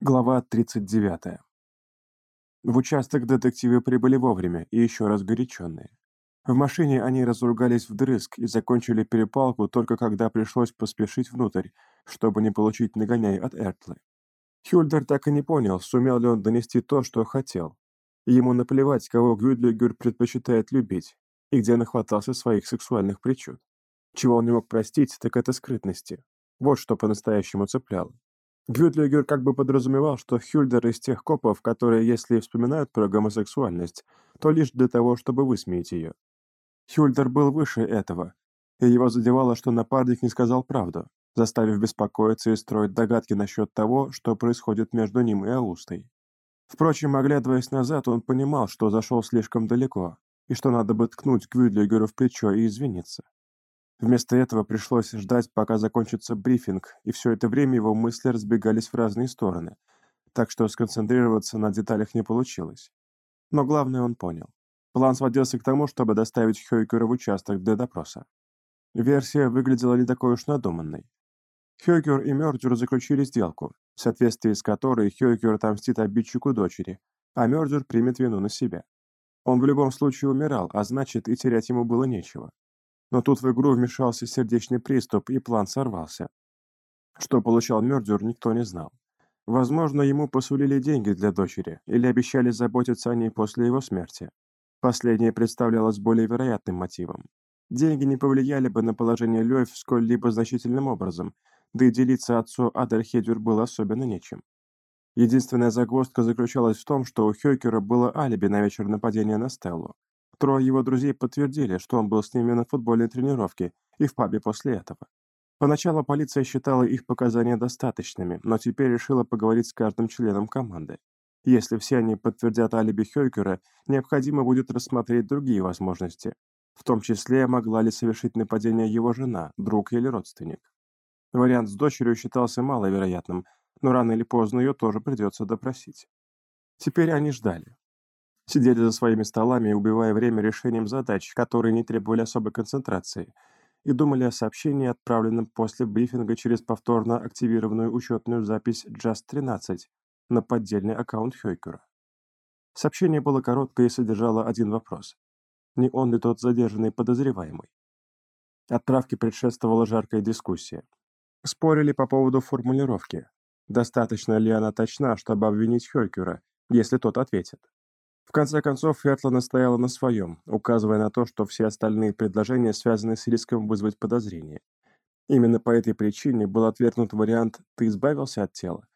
Глава 39. В участок детективы прибыли вовремя и еще раз горяченные. В машине они разругались вдрызг и закончили перепалку только когда пришлось поспешить внутрь, чтобы не получить нагоняй от Эртлы. Хюльдер так и не понял, сумел ли он донести то, что хотел. Ему наплевать, кого Гюдлигер предпочитает любить, и где нахватался своих сексуальных причуд. Чего он не мог простить, так это скрытности. Вот что по-настоящему цепляло. Гюдлигер как бы подразумевал, что Хюльдер из тех копов, которые, если вспоминают про гомосексуальность, то лишь для того, чтобы высмеять ее. Хюльдер был выше этого, и его задевало, что напарник не сказал правду, заставив беспокоиться и строить догадки насчет того, что происходит между ним и Аустой. Впрочем, оглядываясь назад, он понимал, что зашел слишком далеко, и что надо бы ткнуть Гюдлигеру в плечо и извиниться. Вместо этого пришлось ждать, пока закончится брифинг, и все это время его мысли разбегались в разные стороны, так что сконцентрироваться на деталях не получилось. Но главное он понял. План сводился к тому, чтобы доставить Хёйкера в участок для допроса. Версия выглядела не такой уж надуманной. Хёйкер и Мёрдюр заключили сделку, в соответствии с которой Хёйкер отомстит обидчику дочери, а Мёрдюр примет вину на себя. Он в любом случае умирал, а значит и терять ему было нечего. Но тут в игру вмешался сердечный приступ, и план сорвался. Что получал Мёрдюр, никто не знал. Возможно, ему посулили деньги для дочери или обещали заботиться о ней после его смерти. Последнее представлялось более вероятным мотивом. Деньги не повлияли бы на положение Лёйв сколь-либо значительным образом, да и делиться отцу Адальхедюр было особенно нечем. Единственная загвоздка заключалась в том, что у Хёкера было алиби на вечер нападения на Стеллу. Трое его друзей подтвердили, что он был с ними на футбольной тренировке и в пабе после этого. Поначалу полиция считала их показания достаточными, но теперь решила поговорить с каждым членом команды. Если все они подтвердят алиби Хёйкера, необходимо будет рассмотреть другие возможности, в том числе могла ли совершить нападение его жена, друг или родственник. Вариант с дочерью считался маловероятным, но рано или поздно ее тоже придется допросить. Теперь они ждали сидели за своими столами, убивая время решением задач, которые не требовали особой концентрации, и думали о сообщении, отправленном после брифинга через повторно активированную учетную запись JAST-13 на поддельный аккаунт Хёйкера. Сообщение было короткое и содержало один вопрос. Не он ли тот задержанный подозреваемый? Отправке предшествовала жаркая дискуссия. Спорили по поводу формулировки. Достаточно ли она точна, чтобы обвинить Хёйкера, если тот ответит? В конце концов, Фертла настояла на своем, указывая на то, что все остальные предложения связаны с риском вызвать подозрение. Именно по этой причине был отвергнут вариант «ты избавился от тела».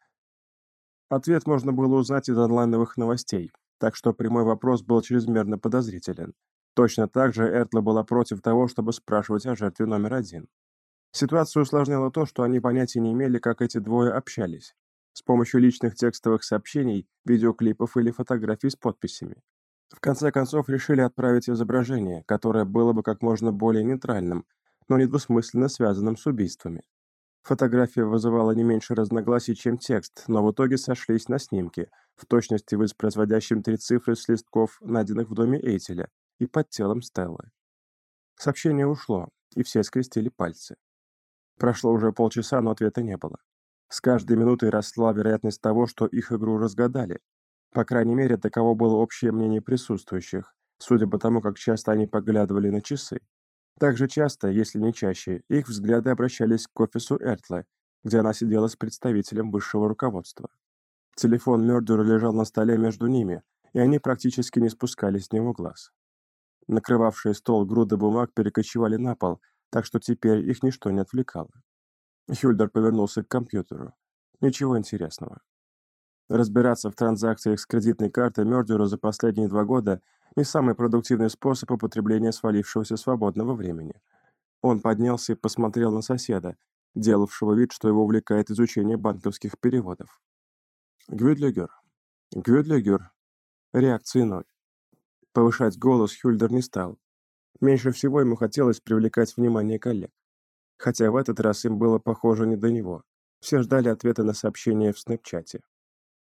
Ответ можно было узнать из онлайновых новостей, так что прямой вопрос был чрезмерно подозрителен. Точно так же Эртла была против того, чтобы спрашивать о жертве номер один. Ситуацию усложняло то, что они понятия не имели, как эти двое общались с помощью личных текстовых сообщений, видеоклипов или фотографий с подписями. В конце концов решили отправить изображение, которое было бы как можно более нейтральным, но недвусмысленно связанным с убийствами. Фотография вызывала не меньше разногласий, чем текст, но в итоге сошлись на снимке, в точности воспроизводящем три цифры с листков, найденных в доме Эйтеля, и под телом Стеллы. Сообщение ушло, и все скрестили пальцы. Прошло уже полчаса, но ответа не было. С каждой минутой росла вероятность того, что их игру разгадали. По крайней мере, таково было общее мнение присутствующих, судя по тому, как часто они поглядывали на часы. Так же часто, если не чаще, их взгляды обращались к офису Эртла, где она сидела с представителем высшего руководства. Телефон Мёрдера лежал на столе между ними, и они практически не спускали с него глаз. Накрывавшие стол груды бумаг перекочевали на пол, так что теперь их ничто не отвлекало. Хюльдер повернулся к компьютеру. Ничего интересного. Разбираться в транзакциях с кредитной картой Мёрдюра за последние два года не самый продуктивный способ употребления свалившегося свободного времени. Он поднялся и посмотрел на соседа, делавшего вид, что его увлекает изучение банковских переводов. «Гвюдлигер. Гвюдлигер. Реакции ноль». Повышать голос Хюльдер не стал. Меньше всего ему хотелось привлекать внимание коллег. Хотя в этот раз им было похоже не до него. Все ждали ответа на сообщение в снэпчате.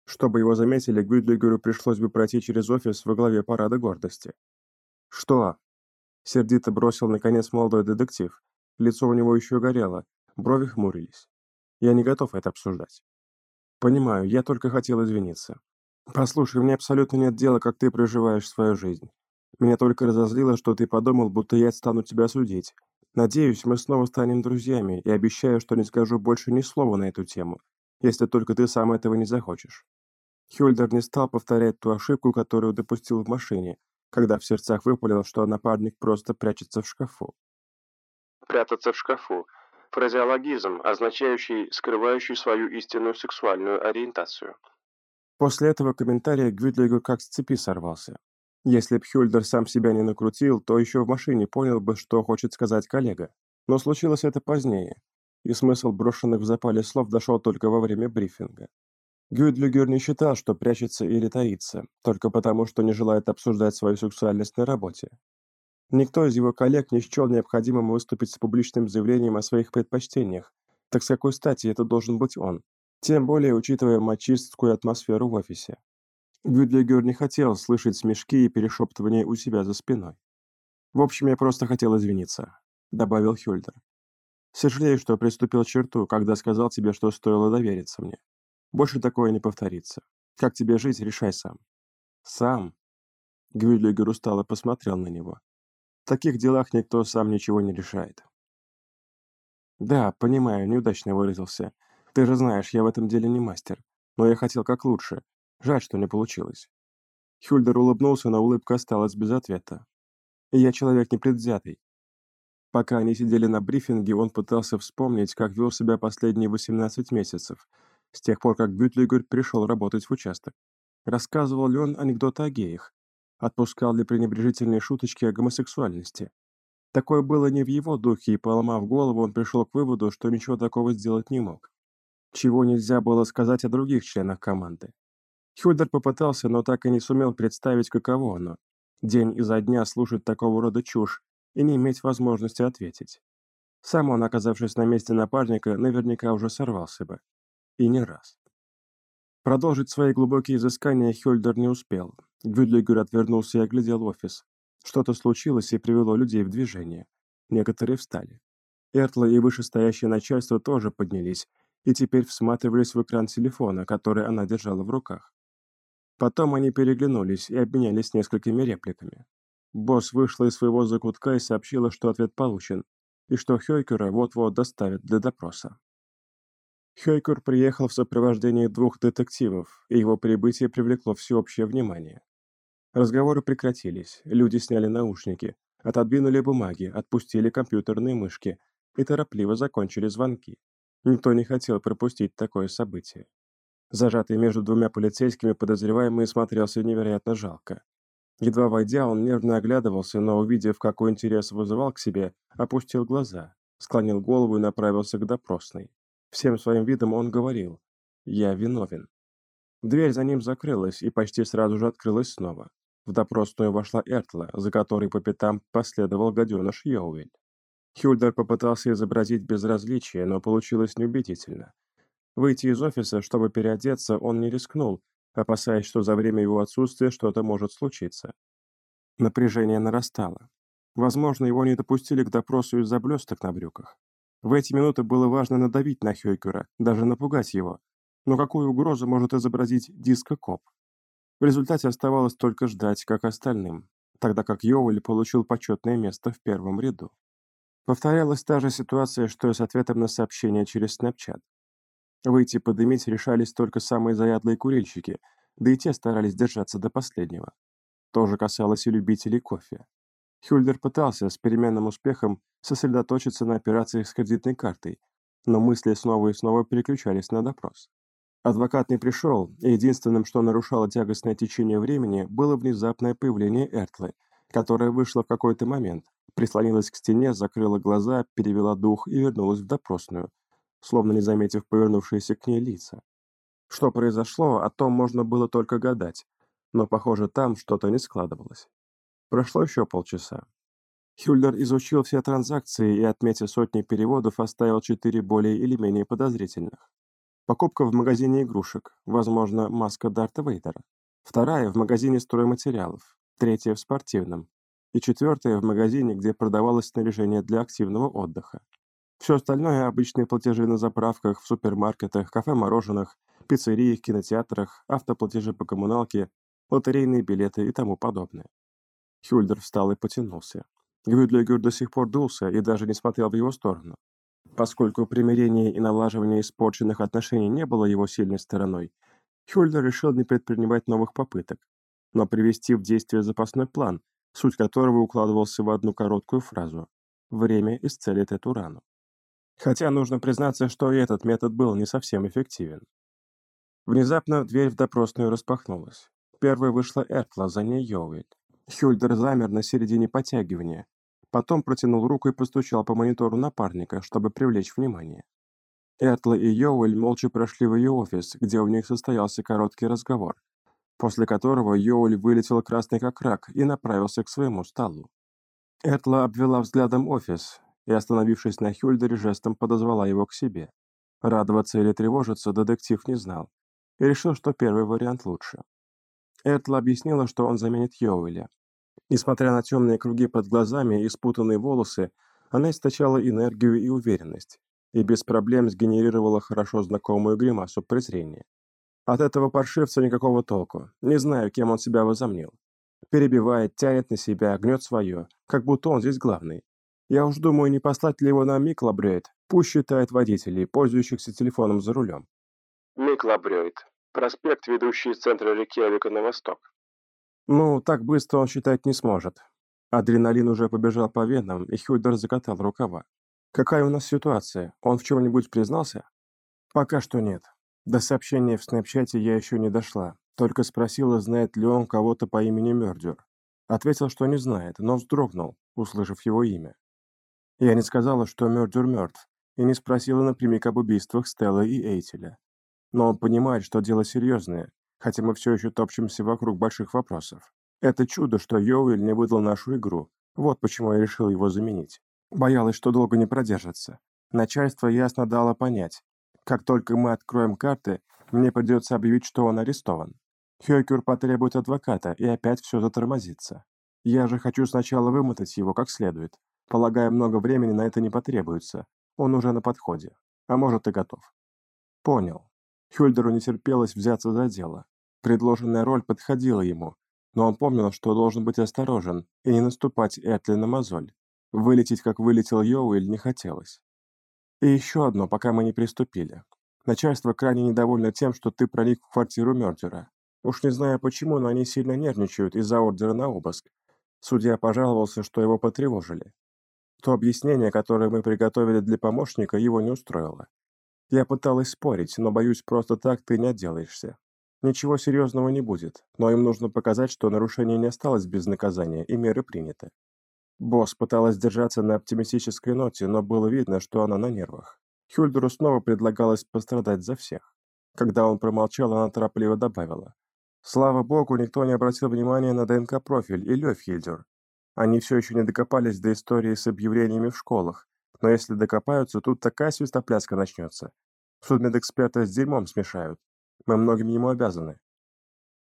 Чтобы его заметили, Гюдлигеру пришлось бы пройти через офис во главе парада гордости. «Что?» — сердито бросил наконец молодой детектив. Лицо у него еще горело, брови хмурились. «Я не готов это обсуждать». Понимаю, я только хотел извиниться. Послушай, мне абсолютно нет дела, как ты проживаешь свою жизнь. Меня только разозлило, что ты подумал, будто я стану тебя судить. Надеюсь, мы снова станем друзьями, и обещаю, что не скажу больше ни слова на эту тему, если только ты сам этого не захочешь. Хюльдер не стал повторять ту ошибку, которую допустил в машине, когда в сердцах выпалил, что напарник просто прячется в шкафу. Прятаться в шкафу – фразеологизм, означающий скрывающий свою истинную сексуальную ориентацию. После этого комментария Гвюдлигер как с цепи сорвался. Если б Хюльдер сам себя не накрутил, то еще в машине понял бы, что хочет сказать коллега. Но случилось это позднее, и смысл брошенных в запале слов дошел только во время брифинга. Гюдлигер не считал, что прячется или таится, только потому, что не желает обсуждать свою сексуальность на работе. Никто из его коллег не счел необходимым выступить с публичным заявлением о своих предпочтениях, так с какой стати это должен быть он, тем более учитывая мачистскую атмосферу в офисе. Гюдлигер не хотел слышать смешки и перешептывания у себя за спиной. «В общем, я просто хотел извиниться», — добавил Хюльдер. «Сожалею, что приступил черту, когда сказал тебе, что стоило довериться мне. Больше такое не повторится. Как тебе жить, решай сам». «Сам?» Гюдлигер устало посмотрел на него. «В таких делах никто сам ничего не решает». «Да, понимаю, неудачно выразился. Ты же знаешь, я в этом деле не мастер. Но я хотел как лучше, Жаль, что не получилось. Хюльдер улыбнулся, но улыбка осталась без ответа. Я человек непредвзятый. Пока они сидели на брифинге, он пытался вспомнить, как вел себя последние 18 месяцев, с тех пор, как Бютлигер пришел работать в участок. Рассказывал ли он анекдоты о геях? Отпускал ли пренебрежительные шуточки о гомосексуальности? Такое было не в его духе, и, поломав голову, он пришел к выводу, что ничего такого сделать не мог. Чего нельзя было сказать о других членах команды. Хюльдер попытался, но так и не сумел представить, каково оно. День изо дня слушать такого рода чушь и не иметь возможности ответить. Сам он, оказавшись на месте напарника, наверняка уже сорвался бы. И не раз. Продолжить свои глубокие изыскания Хюльдер не успел. Гюдлигер отвернулся и оглядел офис. Что-то случилось и привело людей в движение. Некоторые встали. Эртла и вышестоящее начальство тоже поднялись и теперь всматривались в экран телефона, который она держала в руках. Потом они переглянулись и обменялись несколькими репликами. Босс вышла из своего закутка и сообщила, что ответ получен, и что Хёйкера вот-вот доставят для допроса. Хёйкер приехал в сопровождении двух детективов, и его прибытие привлекло всеобщее внимание. Разговоры прекратились, люди сняли наушники, отодвинули бумаги, отпустили компьютерные мышки и торопливо закончили звонки. Никто не хотел пропустить такое событие. Зажатый между двумя полицейскими подозреваемый смотрелся невероятно жалко. Едва войдя, он нервно оглядывался, но, увидев, какой интерес вызывал к себе, опустил глаза, склонил голову и направился к допросной. Всем своим видом он говорил «Я виновен». Дверь за ним закрылась и почти сразу же открылась снова. В допросную вошла Эртла, за которой по пятам последовал гаденыш Йоуэль. Хюльдер попытался изобразить безразличие, но получилось неубедительно. Выйти из офиса, чтобы переодеться, он не рискнул, опасаясь, что за время его отсутствия что-то может случиться. Напряжение нарастало. Возможно, его не допустили к допросу из-за блесток на брюках. В эти минуты было важно надавить на Хёйкера, даже напугать его. Но какую угрозу может изобразить диско-коп? В результате оставалось только ждать, как остальным, тогда как Йоуэль получил почетное место в первом ряду. Повторялась та же ситуация, что и с ответом на сообщение через Snapchat. Выйти подымить решались только самые заядлые курильщики, да и те старались держаться до последнего. То же касалось и любителей кофе. Хюльдер пытался с переменным успехом сосредоточиться на операциях с кредитной картой, но мысли снова и снова переключались на допрос. Адвокат не пришел, и единственным, что нарушало тягостное течение времени, было внезапное появление Эртлы, которая вышла в какой-то момент, прислонилась к стене, закрыла глаза, перевела дух и вернулась в допросную, словно не заметив повернувшиеся к ней лица. Что произошло, о том можно было только гадать, но, похоже, там что-то не складывалось. Прошло еще полчаса. Хюльдер изучил все транзакции и, отметив сотни переводов, оставил четыре более или менее подозрительных. Покупка в магазине игрушек, возможно, маска Дарта Вейдера. Вторая в магазине стройматериалов, третья в спортивном. И четвертая в магазине, где продавалось снаряжение для активного отдыха. Все остальное – обычные платежи на заправках, в супермаркетах, кафе-мороженых, пиццериях, кинотеатрах, автоплатежи по коммуналке, лотерейные билеты и тому подобное. Хюльдер встал и потянулся. Гвюдлигер до сих пор дулся и даже не смотрел в его сторону. Поскольку примирение и налаживание испорченных отношений не было его сильной стороной, Хюльдер решил не предпринимать новых попыток, но привести в действие запасной план, суть которого укладывался в одну короткую фразу «Время исцелит эту рану». Хотя нужно признаться, что и этот метод был не совсем эффективен. Внезапно дверь в допросную распахнулась. Первой вышла Эртла, за ней Йоуэль. Хюльдер замер на середине подтягивания, потом протянул руку и постучал по монитору напарника, чтобы привлечь внимание. Эртла и Йоуэль молча прошли в ее офис, где у них состоялся короткий разговор, после которого Йоуль вылетел красный как рак и направился к своему столу. Эртла обвела взглядом офис и, остановившись на Хюльдере, жестом подозвала его к себе. Радоваться или тревожиться детектив не знал и решил, что первый вариант лучше. Эртла объяснила, что он заменит Йоуэля. Несмотря на темные круги под глазами и спутанные волосы, она источала энергию и уверенность, и без проблем сгенерировала хорошо знакомую гримасу презрения. От этого паршивца никакого толку. Не знаю, кем он себя возомнил. Перебивает, тянет на себя, гнет свое, как будто он здесь главный. Я уж думаю, не послать ли его на Миклабрейд, пусть считает водителей, пользующихся телефоном за рулем. Миклабрейд. Проспект, ведущий из центра Рейкьявика на восток. Ну, так быстро он считать не сможет. Адреналин уже побежал по венам, и Хюльдер закатал рукава. Какая у нас ситуация? Он в чем-нибудь признался? Пока что нет. До сообщения в снэпчате я еще не дошла, только спросила, знает ли он кого-то по имени Мёрдер. Ответил, что не знает, но вздрогнул, услышав его имя. Я не сказала, что Мёрдер мертв, и не спросила напрямик об убийствах Стелла и Эйтеля. Но он понимает, что дело серьезное, хотя мы все еще топчемся вокруг больших вопросов. Это чудо, что Йоуэль не выдал нашу игру. Вот почему я решил его заменить. Боялась, что долго не продержится. Начальство ясно дало понять, как только мы откроем карты, мне придется объявить, что он арестован. Хёкер потребует адвоката, и опять все затормозится. Я же хочу сначала вымотать его как следует. Полагаю, много времени на это не потребуется. Он уже на подходе. А может и готов. Понял. Хюльдеру не терпелось взяться за дело. Предложенная роль подходила ему, но он помнил, что должен быть осторожен и не наступать Этли на мозоль. Вылететь, как вылетел Йоуэль, не хотелось. И еще одно, пока мы не приступили. Начальство крайне недовольно тем, что ты проник в квартиру Мёрдера. Уж не знаю почему, но они сильно нервничают из-за ордера на обыск. Судья пожаловался, что его потревожили. То объяснение, которое мы приготовили для помощника, его не устроило. Я пыталась спорить, но, боюсь, просто так ты не отделаешься. Ничего серьезного не будет, но им нужно показать, что нарушение не осталось без наказания и меры приняты. Босс пыталась держаться на оптимистической ноте, но было видно, что она на нервах. Хюльдеру снова предлагалось пострадать за всех. Когда он промолчал, она торопливо добавила. Слава богу, никто не обратил внимания на ДНК-профиль и Лёфхильдер. Они все еще не докопались до истории с объявлениями в школах, но если докопаются, тут такая свистопляска начнется. Судмедэксперта с дерьмом смешают. Мы многим ему обязаны.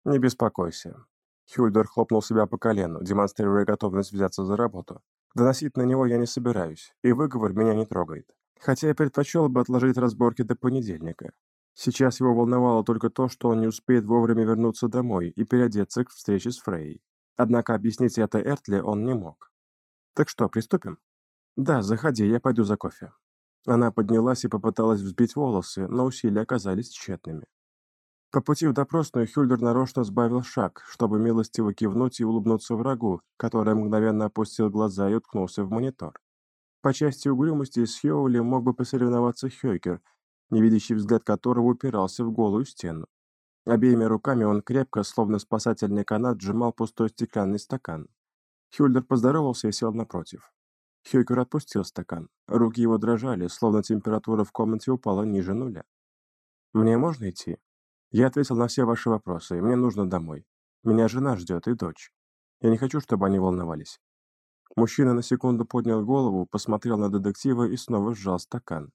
Не беспокойся. Хюльдер хлопнул себя по колену, демонстрируя готовность взяться за работу. Доносить на него я не собираюсь, и выговор меня не трогает. Хотя я предпочел бы отложить разборки до понедельника. Сейчас его волновало только то, что он не успеет вовремя вернуться домой и переодеться к встрече с Фрей. Однако объяснить это Эртли он не мог. «Так что, приступим?» «Да, заходи, я пойду за кофе». Она поднялась и попыталась взбить волосы, но усилия оказались тщетными. По пути в допросную Хюльдер нарочно сбавил шаг, чтобы милостиво кивнуть и улыбнуться врагу, который мгновенно опустил глаза и уткнулся в монитор. По части угрюмости с Хьюли мог бы посоревноваться Хёйкер, невидящий взгляд которого упирался в голую стену. Обеими руками он крепко, словно спасательный канат, сжимал пустой стеклянный стакан. Хюльдер поздоровался и сел напротив. Хёйкер отпустил стакан. Руки его дрожали, словно температура в комнате упала ниже нуля. «Мне можно идти?» Я ответил на все ваши вопросы, и мне нужно домой. Меня жена ждет и дочь. Я не хочу, чтобы они волновались». Мужчина на секунду поднял голову, посмотрел на детектива и снова сжал стакан.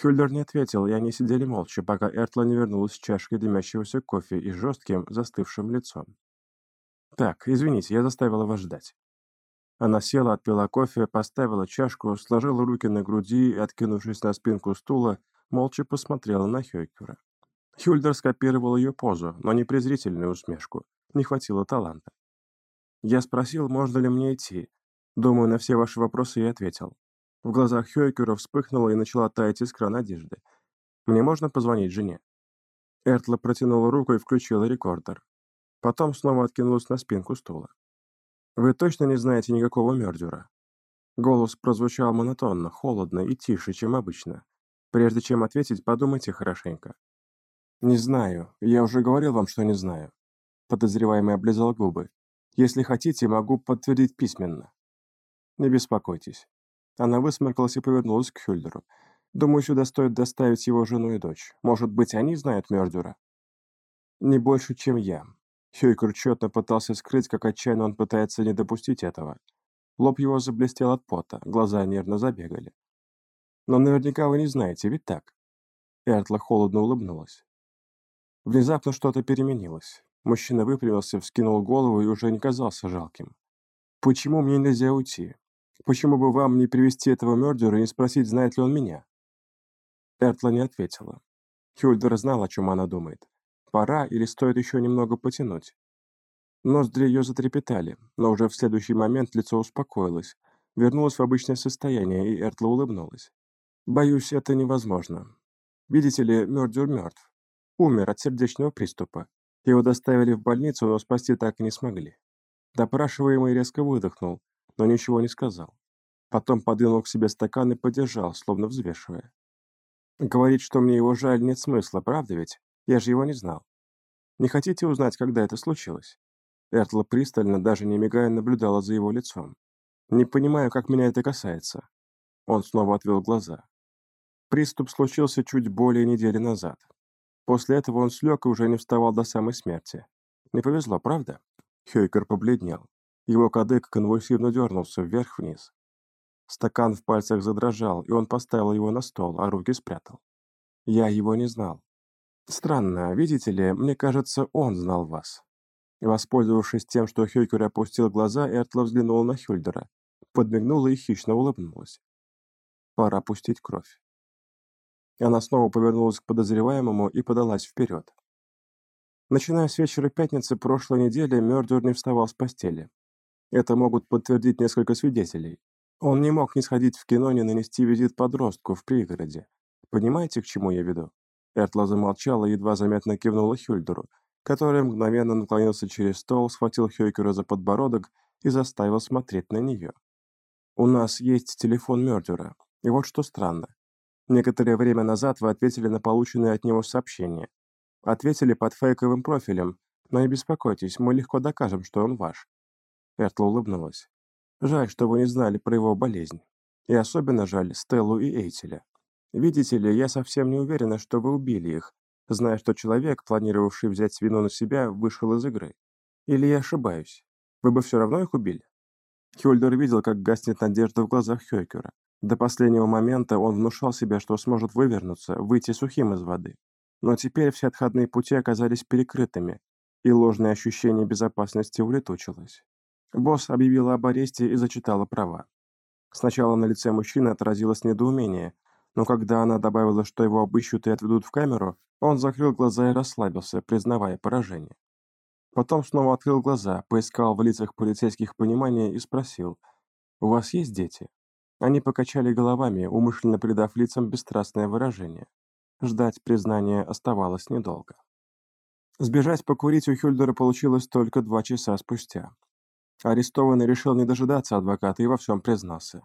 Хюльдер не ответил, и они сидели молча, пока Эртла не вернулась с чашкой дымящегося кофе и жестким, застывшим лицом. «Так, извините, я заставила вас ждать». Она села, отпила кофе, поставила чашку, сложила руки на груди и, откинувшись на спинку стула, молча посмотрела на Хёйкера. Хюльдер скопировал ее позу, но не презрительную усмешку. Не хватило таланта. Я спросил, можно ли мне идти. Думаю, на все ваши вопросы я ответил. В глазах Хёйкера вспыхнула и начала таять искра надежды. Мне можно позвонить жене? Эртла протянула руку и включила рекордер. Потом снова откинулась на спинку стула. «Вы точно не знаете никакого Мёрдюра?» Голос прозвучал монотонно, холодно и тише, чем обычно. Прежде чем ответить, подумайте хорошенько. «Не знаю. Я уже говорил вам, что не знаю». Подозреваемый облизал губы. «Если хотите, могу подтвердить письменно». «Не беспокойтесь». Она высморкалась и повернулась к Хюльдеру. «Думаю, сюда стоит доставить его жену и дочь. Может быть, они знают Мёрдюра?» «Не больше, чем я». Хюйкер тщетно пытался скрыть, как отчаянно он пытается не допустить этого. Лоб его заблестел от пота, глаза нервно забегали. «Но наверняка вы не знаете, ведь так?» Эртла холодно улыбнулась. Внезапно что-то переменилось. Мужчина выпрямился, вскинул голову и уже не казался жалким. «Почему мне нельзя уйти? Почему бы вам не привести этого Мёрдера и не спросить, знает ли он меня?» Эртла не ответила. Хюльдер знал, о чем она думает. Пора или стоит еще немного потянуть? Ноздри ее затрепетали, но уже в следующий момент лицо успокоилось, вернулось в обычное состояние, и Эртла улыбнулась. «Боюсь, это невозможно. Видите ли, Мёрдер мертв. Умер от сердечного приступа. Его доставили в больницу, но спасти так и не смогли. Допрашиваемый резко выдохнул, но ничего не сказал. Потом подвинул к себе стакан и подержал, словно взвешивая. Говорить, что мне его жаль, нет смысла, правда ведь? Я же его не знал. Не хотите узнать, когда это случилось? Эртла пристально, даже не мигая, наблюдала за его лицом. Не понимаю, как меня это касается. Он снова отвел глаза. Приступ случился чуть более недели назад. После этого он слег и уже не вставал до самой смерти. Не повезло, правда? Хейкер побледнел. Его кадык конвульсивно дернулся вверх-вниз. Стакан в пальцах задрожал, и он поставил его на стол, а руки спрятал. Я его не знал. Странно, видите ли, мне кажется, он знал вас. Воспользовавшись тем, что Хейкер опустил глаза, Эртла взглянула на Хюльдера, подмигнула и хищно улыбнулась. Пора пустить кровь. Она снова повернулась к подозреваемому и подалась вперед. Начиная с вечера пятницы прошлой недели, Мёрдер не вставал с постели. Это могут подтвердить несколько свидетелей. Он не мог не сходить в кино, не нанести визит подростку в пригороде. Понимаете, к чему я веду? Эртла замолчала и едва заметно кивнула Хюльдеру, который мгновенно наклонился через стол, схватил Хёйкера за подбородок и заставил смотреть на нее. «У нас есть телефон Мёрдера, и вот что странно. Некоторое время назад вы ответили на полученное от него сообщение. Ответили под фейковым профилем, но не беспокойтесь, мы легко докажем, что он ваш». Эртла улыбнулась. «Жаль, что вы не знали про его болезнь. И особенно жаль Стеллу и Эйтеля. Видите ли, я совсем не уверена, что вы убили их, зная, что человек, планировавший взять вину на себя, вышел из игры. Или я ошибаюсь? Вы бы все равно их убили?» Хюльдер видел, как гаснет надежда в глазах Хёйкера. До последнего момента он внушал себе, что сможет вывернуться, выйти сухим из воды. Но теперь все отходные пути оказались перекрытыми, и ложное ощущение безопасности улетучилось. Босс объявила об аресте и зачитала права. Сначала на лице мужчины отразилось недоумение, но когда она добавила, что его обыщут и отведут в камеру, он закрыл глаза и расслабился, признавая поражение. Потом снова открыл глаза, поискал в лицах полицейских понимания и спросил, «У вас есть дети?» Они покачали головами, умышленно придав лицам бесстрастное выражение. Ждать признания оставалось недолго. Сбежать покурить у Хюльдера получилось только два часа спустя. Арестованный решил не дожидаться адвоката и во всем признался.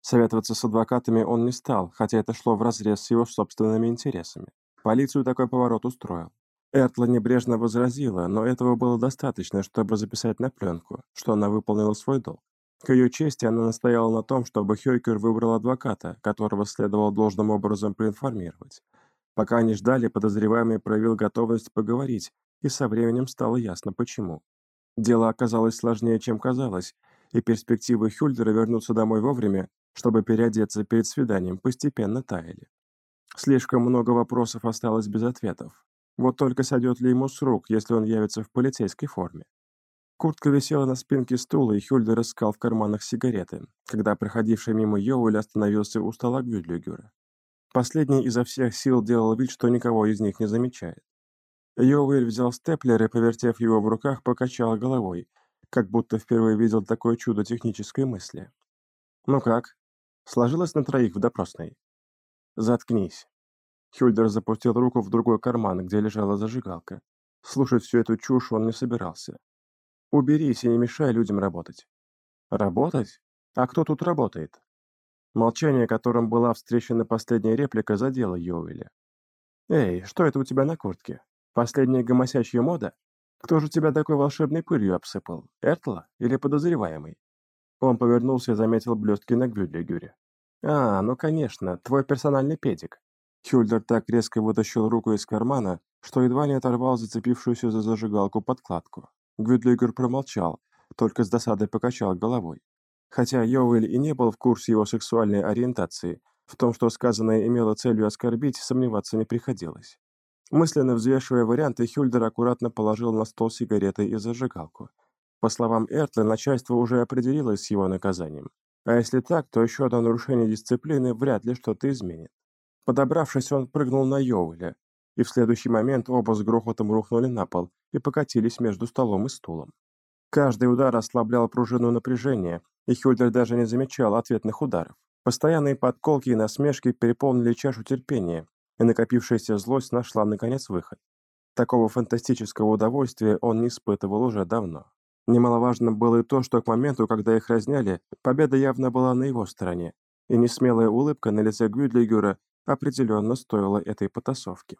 Советоваться с адвокатами он не стал, хотя это шло вразрез с его собственными интересами. Полицию такой поворот устроил. Эртла небрежно возразила, но этого было достаточно, чтобы записать на пленку, что она выполнила свой долг. К ее чести она настояла на том, чтобы Хёйкер выбрал адвоката, которого следовало должным образом проинформировать. Пока они ждали, подозреваемый проявил готовность поговорить, и со временем стало ясно почему. Дело оказалось сложнее, чем казалось, и перспективы Хюльдера вернуться домой вовремя, чтобы переодеться перед свиданием, постепенно таяли. Слишком много вопросов осталось без ответов. Вот только сойдет ли ему с рук, если он явится в полицейской форме? Куртка висела на спинке стула, и Хюльдер искал в карманах сигареты, когда проходивший мимо Йоуэль остановился у стола Гвюдлюгера. Последний изо всех сил делал вид, что никого из них не замечает. Йоуэль взял степлер и, повертев его в руках, покачал головой, как будто впервые видел такое чудо технической мысли. «Ну как? Сложилось на троих в допросной?» «Заткнись». Хюльдер запустил руку в другой карман, где лежала зажигалка. Слушать всю эту чушь он не собирался. «Уберись и не мешай людям работать». «Работать? А кто тут работает?» Молчание, которым была встречена последняя реплика, задело Йоуэля. «Эй, что это у тебя на куртке? Последняя гомосячья мода? Кто же тебя такой волшебной пылью обсыпал? Эртла или подозреваемый?» Он повернулся и заметил блестки на Гюдлигюре. «А, ну конечно, твой персональный педик». Хюльдер так резко вытащил руку из кармана, что едва не оторвал зацепившуюся за зажигалку подкладку. Гюдлигер промолчал, только с досадой покачал головой. Хотя Йоуэль и не был в курсе его сексуальной ориентации, в том, что сказанное имело целью оскорбить, сомневаться не приходилось. Мысленно взвешивая варианты, Хюльдер аккуратно положил на стол сигареты и зажигалку. По словам Эртла, начальство уже определилось с его наказанием. А если так, то еще одно нарушение дисциплины вряд ли что-то изменит. Подобравшись, он прыгнул на Йоуэля, и в следующий момент оба с грохотом рухнули на пол и покатились между столом и стулом. Каждый удар ослаблял пружину напряжения, и Хюльдер даже не замечал ответных ударов. Постоянные подколки и насмешки переполнили чашу терпения, и накопившаяся злость нашла, наконец, выход. Такого фантастического удовольствия он не испытывал уже давно. Немаловажно было и то, что к моменту, когда их разняли, победа явно была на его стороне, и несмелая улыбка на лице Гюдлигера определенно стоила этой потасовки.